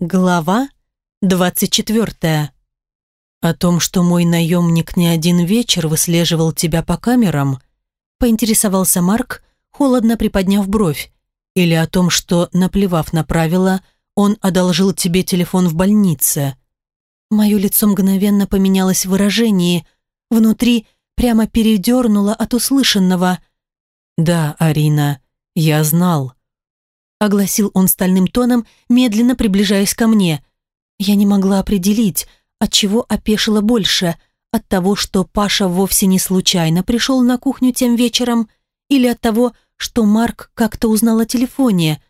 Глава 24. О том, что мой наемник не один вечер выслеживал тебя по камерам, поинтересовался Марк, холодно приподняв бровь, или о том, что, наплевав на правила, он одолжил тебе телефон в больнице. Мое лицо мгновенно поменялось в выражении, внутри прямо передернуло от услышанного. «Да, Арина, я знал», огласил он стальным тоном, медленно приближаясь ко мне. Я не могла определить, от чего опешила больше, от того, что Паша вовсе не случайно пришел на кухню тем вечером, или от того, что Марк как-то узнал о телефоне.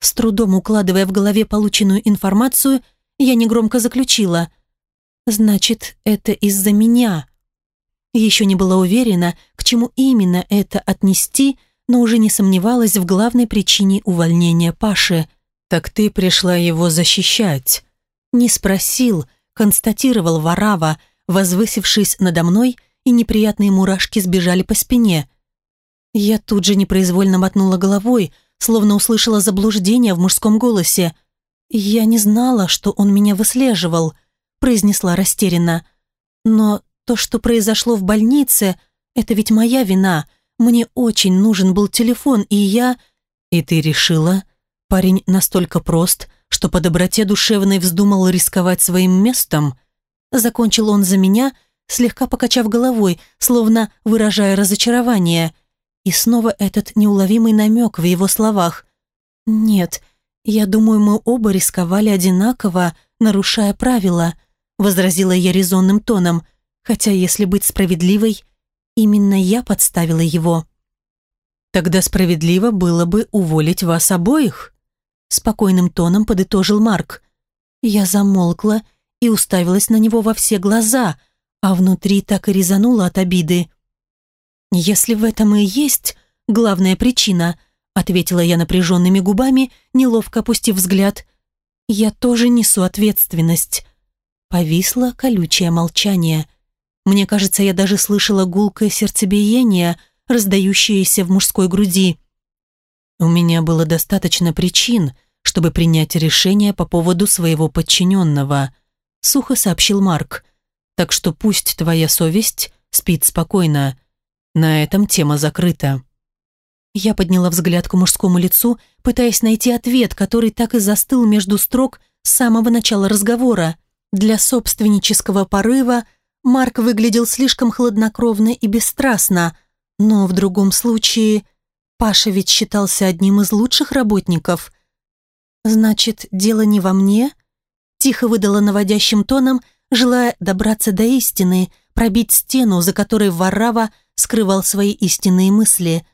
С трудом укладывая в голове полученную информацию, я негромко заключила. «Значит, это из-за меня». Еще не была уверена, к чему именно это отнести – но уже не сомневалась в главной причине увольнения Паши. «Так ты пришла его защищать?» Не спросил, констатировал Варава, возвысившись надо мной, и неприятные мурашки сбежали по спине. Я тут же непроизвольно мотнула головой, словно услышала заблуждение в мужском голосе. «Я не знала, что он меня выслеживал», произнесла растерянно. «Но то, что произошло в больнице, это ведь моя вина», мне очень нужен был телефон, и я... И ты решила? Парень настолько прост, что по доброте душевной вздумал рисковать своим местом? Закончил он за меня, слегка покачав головой, словно выражая разочарование. И снова этот неуловимый намек в его словах. «Нет, я думаю, мы оба рисковали одинаково, нарушая правила», возразила я резонным тоном, хотя, если быть справедливой, Именно я подставила его. Тогда справедливо было бы уволить вас обоих. Спокойным тоном подытожил Марк. Я замолкла и уставилась на него во все глаза, а внутри так и резануло от обиды. «Если в этом и есть главная причина», ответила я напряженными губами, неловко опустив взгляд, «я тоже несу ответственность». Повисло колючее молчание – мне кажется, я даже слышала гулкое сердцебиение, раздающееся в мужской груди. У меня было достаточно причин, чтобы принять решение по поводу своего подчиненного, сухо сообщил Марк. Так что пусть твоя совесть спит спокойно. На этом тема закрыта. Я подняла взгляд к мужскому лицу, пытаясь найти ответ, который так и застыл между строк с самого начала разговора. Для собственнического порыва – Марк выглядел слишком хладнокровно и бесстрастно, но в другом случае Паша ведь считался одним из лучших работников. «Значит, дело не во мне?» Тихо выдала наводящим тоном, желая добраться до истины, пробить стену, за которой Варрава скрывал свои истинные мысли.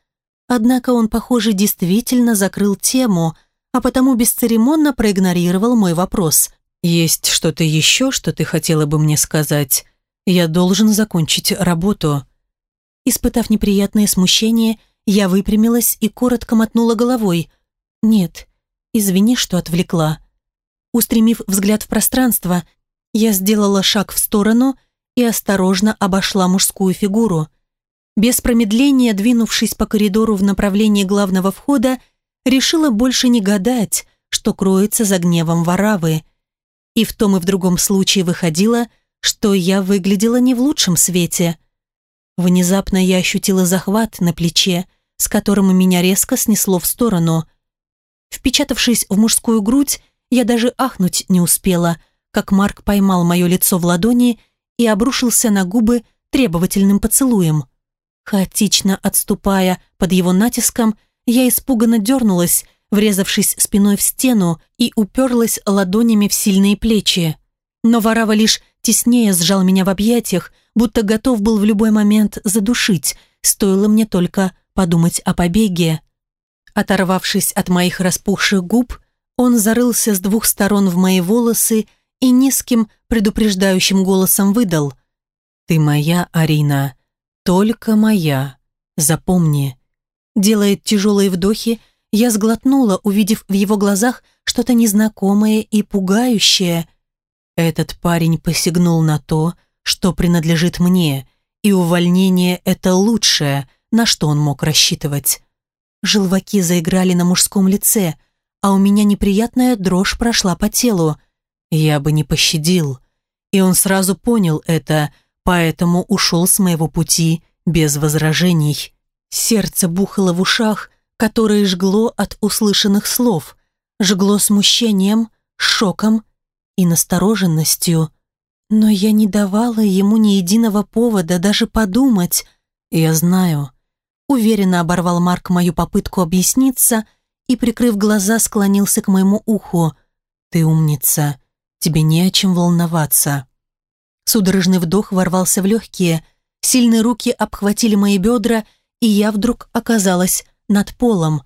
Однако он, похоже, действительно закрыл тему, а потому бесцеремонно проигнорировал мой вопрос. «Есть что-то еще, что ты хотела бы мне сказать?» Я должен закончить работу. Испытав неприятное смущение, я выпрямилась и коротко мотнула головой. Нет, извини, что отвлекла. Устремив взгляд в пространство, я сделала шаг в сторону и осторожно обошла мужскую фигуру. Без промедления, двинувшись по коридору в направлении главного входа, решила больше не гадать, что кроется за гневом воравы. И в том и в другом случае выходило – что я выглядела не в лучшем свете. Внезапно я ощутила захват на плече, с которым меня резко снесло в сторону. Впечатавшись в мужскую грудь, я даже ахнуть не успела, как Марк поймал мое лицо в ладони и обрушился на губы требовательным поцелуем. Хаотично отступая под его натиском, я испуганно дернулась, врезавшись спиной в стену и уперлась ладонями в сильные плечи. Но Варава лишь теснее сжал меня в объятиях, будто готов был в любой момент задушить, стоило мне только подумать о побеге. Оторвавшись от моих распухших губ, он зарылся с двух сторон в мои волосы и низким предупреждающим голосом выдал «Ты моя, Арина, только моя, запомни». Делая тяжелые вдохи, я сглотнула, увидев в его глазах что-то незнакомое и пугающее – этот парень посягнул на то, что принадлежит мне, и увольнение – это лучшее, на что он мог рассчитывать. Желваки заиграли на мужском лице, а у меня неприятная дрожь прошла по телу. Я бы не пощадил. И он сразу понял это, поэтому ушел с моего пути без возражений. Сердце бухало в ушах, которые жгло от услышанных слов. Жгло смущением, шоком и настороженностью. Но я не давала ему ни единого повода даже подумать. Я знаю. Уверенно оборвал Марк мою попытку объясниться и, прикрыв глаза, склонился к моему уху. «Ты умница. Тебе не о чем волноваться». Судорожный вдох ворвался в легкие, сильные руки обхватили мои бедра, и я вдруг оказалась над полом.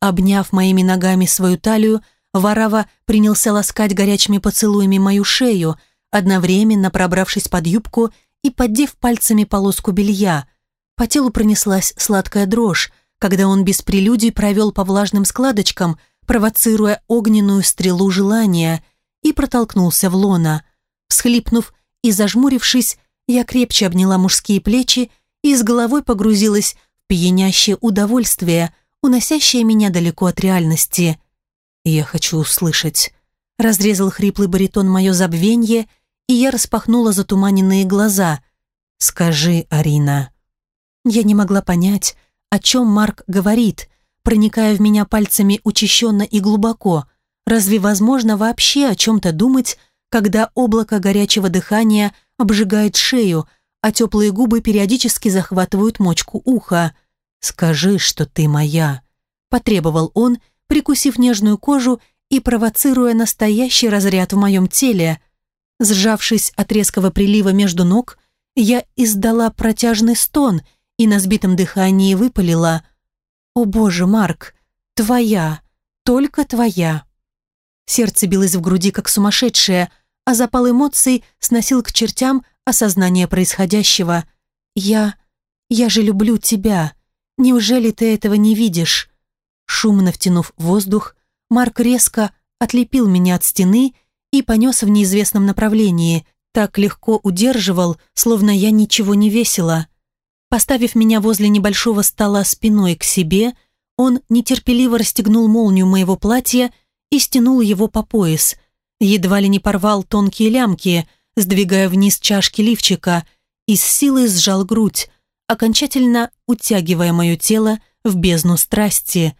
Обняв моими ногами свою талию, Варава принялся ласкать горячими поцелуями мою шею, одновременно пробравшись под юбку и поддев пальцами полоску белья. По телу пронеслась сладкая дрожь, когда он без прелюдий провел по влажным складочкам, провоцируя огненную стрелу желания, и протолкнулся в лона. Всхлипнув и зажмурившись, я крепче обняла мужские плечи и с головой погрузилась в пьянящее удовольствие, уносящее меня далеко от реальности. «Я хочу услышать». Разрезал хриплый баритон мое забвенье, и я распахнула затуманенные глаза. «Скажи, Арина». Я не могла понять, о чем Марк говорит, проникая в меня пальцами учащенно и глубоко. Разве возможно вообще о чем-то думать, когда облако горячего дыхания обжигает шею, а теплые губы периодически захватывают мочку уха? «Скажи, что ты моя», – потребовал он, прикусив нежную кожу и провоцируя настоящий разряд в моем теле. Сжавшись от резкого прилива между ног, я издала протяжный стон – и на сбитом дыхании выпалила «О боже, Марк, твоя, только твоя». Сердце билось в груди, как сумасшедшее, а запал эмоций сносил к чертям осознание происходящего. «Я... я же люблю тебя. Неужели ты этого не видишь?» Шумно втянув воздух, Марк резко отлепил меня от стены и понес в неизвестном направлении, так легко удерживал, словно я ничего не весила. Поставив меня возле небольшого стола спиной к себе, он нетерпеливо расстегнул молнию моего платья и стянул его по пояс. Едва ли не порвал тонкие лямки, сдвигая вниз чашки лифчика, и с силой сжал грудь, окончательно утягивая мое тело в бездну страсти.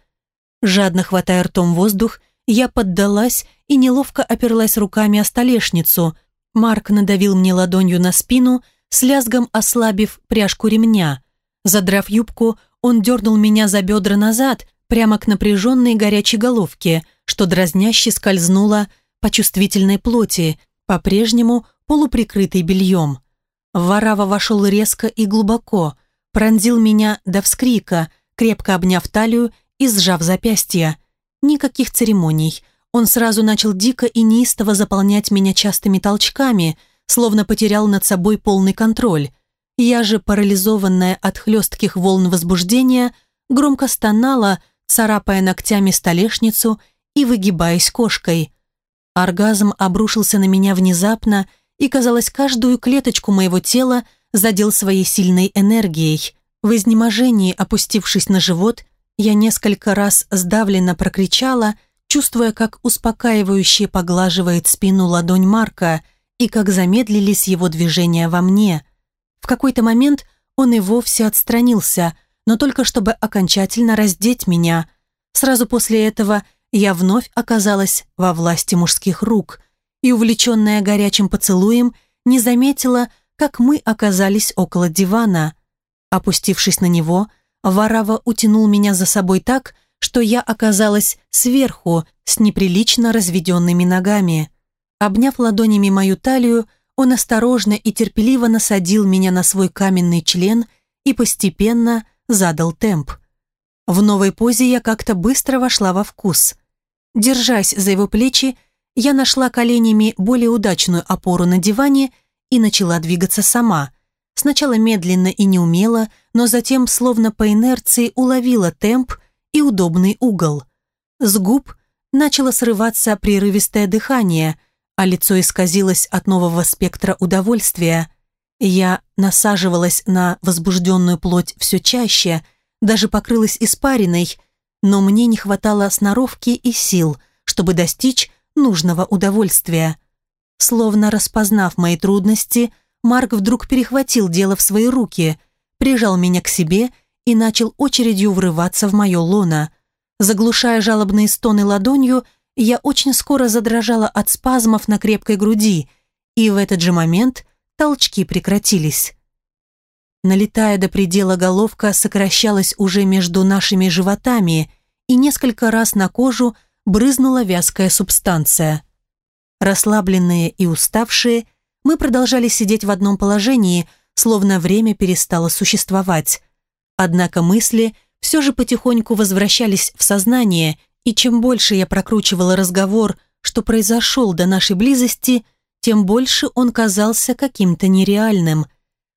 Жадно хватая ртом воздух, я поддалась и неловко оперлась руками о столешницу. Марк надавил мне ладонью на спину – с лязгом ослабив пряжку ремня. Задрав юбку, он дернул меня за бедра назад, прямо к напряженной горячей головке, что дразняще скользнуло по чувствительной плоти, по-прежнему полуприкрытой бельем. Варава вошел резко и глубоко, пронзил меня до вскрика, крепко обняв талию и сжав запястья. Никаких церемоний. Он сразу начал дико и неистово заполнять меня частыми толчками – словно потерял над собой полный контроль. Я же, парализованная от хлестких волн возбуждения, громко стонала, царапая ногтями столешницу и выгибаясь кошкой. Оргазм обрушился на меня внезапно и, казалось, каждую клеточку моего тела задел своей сильной энергией. В изнеможении, опустившись на живот, я несколько раз сдавленно прокричала, чувствуя, как успокаивающе поглаживает спину ладонь Марка – и как замедлились его движения во мне. В какой-то момент он и вовсе отстранился, но только чтобы окончательно раздеть меня. Сразу после этого я вновь оказалась во власти мужских рук и, увлеченная горячим поцелуем, не заметила, как мы оказались около дивана. Опустившись на него, Варава утянул меня за собой так, что я оказалась сверху с неприлично разведенными ногами. Обняв ладонями мою талию, он осторожно и терпеливо насадил меня на свой каменный член и постепенно задал темп. В новой позе я как-то быстро вошла во вкус. Держась за его плечи, я нашла коленями более удачную опору на диване и начала двигаться сама. Сначала медленно и неумело, но затем, словно по инерции, уловила темп и удобный угол. С губ начало срываться прерывистое дыхание, а лицо исказилось от нового спектра удовольствия. Я насаживалась на возбужденную плоть все чаще, даже покрылась испариной, но мне не хватало сноровки и сил, чтобы достичь нужного удовольствия. Словно распознав мои трудности, Марк вдруг перехватил дело в свои руки, прижал меня к себе и начал очередью врываться в мое лоно. Заглушая жалобные стоны ладонью, я очень скоро задрожала от спазмов на крепкой груди, и в этот же момент толчки прекратились. Налетая до предела головка сокращалась уже между нашими животами, и несколько раз на кожу брызнула вязкая субстанция. Расслабленные и уставшие, мы продолжали сидеть в одном положении, словно время перестало существовать. Однако мысли все же потихоньку возвращались в сознание, и чем больше я прокручивала разговор, что произошел до нашей близости, тем больше он казался каким-то нереальным.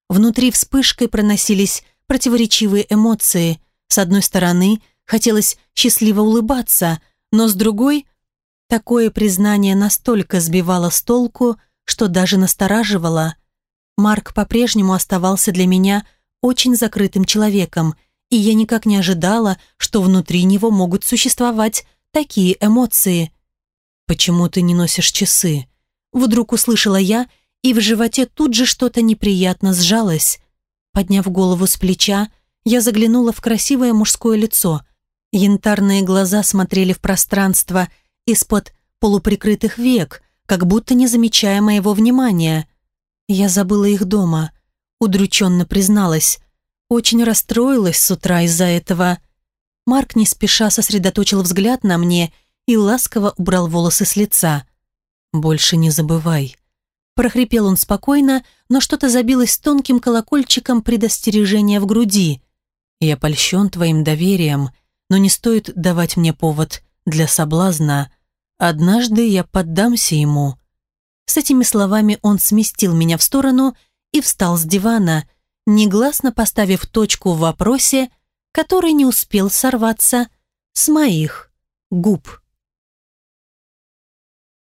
Внутри вспышкой проносились противоречивые эмоции. С одной стороны, хотелось счастливо улыбаться, но с другой Такое признание настолько сбивало с толку, что даже настораживало. Марк по-прежнему оставался для меня очень закрытым человеком, и я никак не ожидала, что внутри него могут существовать такие эмоции. «Почему ты не носишь часы?» Вдруг услышала я, и в животе тут же что-то неприятно сжалось. Подняв голову с плеча, я заглянула в красивое мужское лицо. Янтарные глаза смотрели в пространство – из-под полуприкрытых век, как будто не замечая моего внимания. Я забыла их дома, удрученно призналась. Очень расстроилась с утра из-за этого. Марк не спеша сосредоточил взгляд на мне и ласково убрал волосы с лица. «Больше не забывай». Прохрипел он спокойно, но что-то забилось тонким колокольчиком предостережения в груди. «Я польщен твоим доверием, но не стоит давать мне повод для соблазна. Однажды я поддамся ему». С этими словами он сместил меня в сторону и встал с дивана, негласно поставив точку в вопросе, который не успел сорваться с моих губ.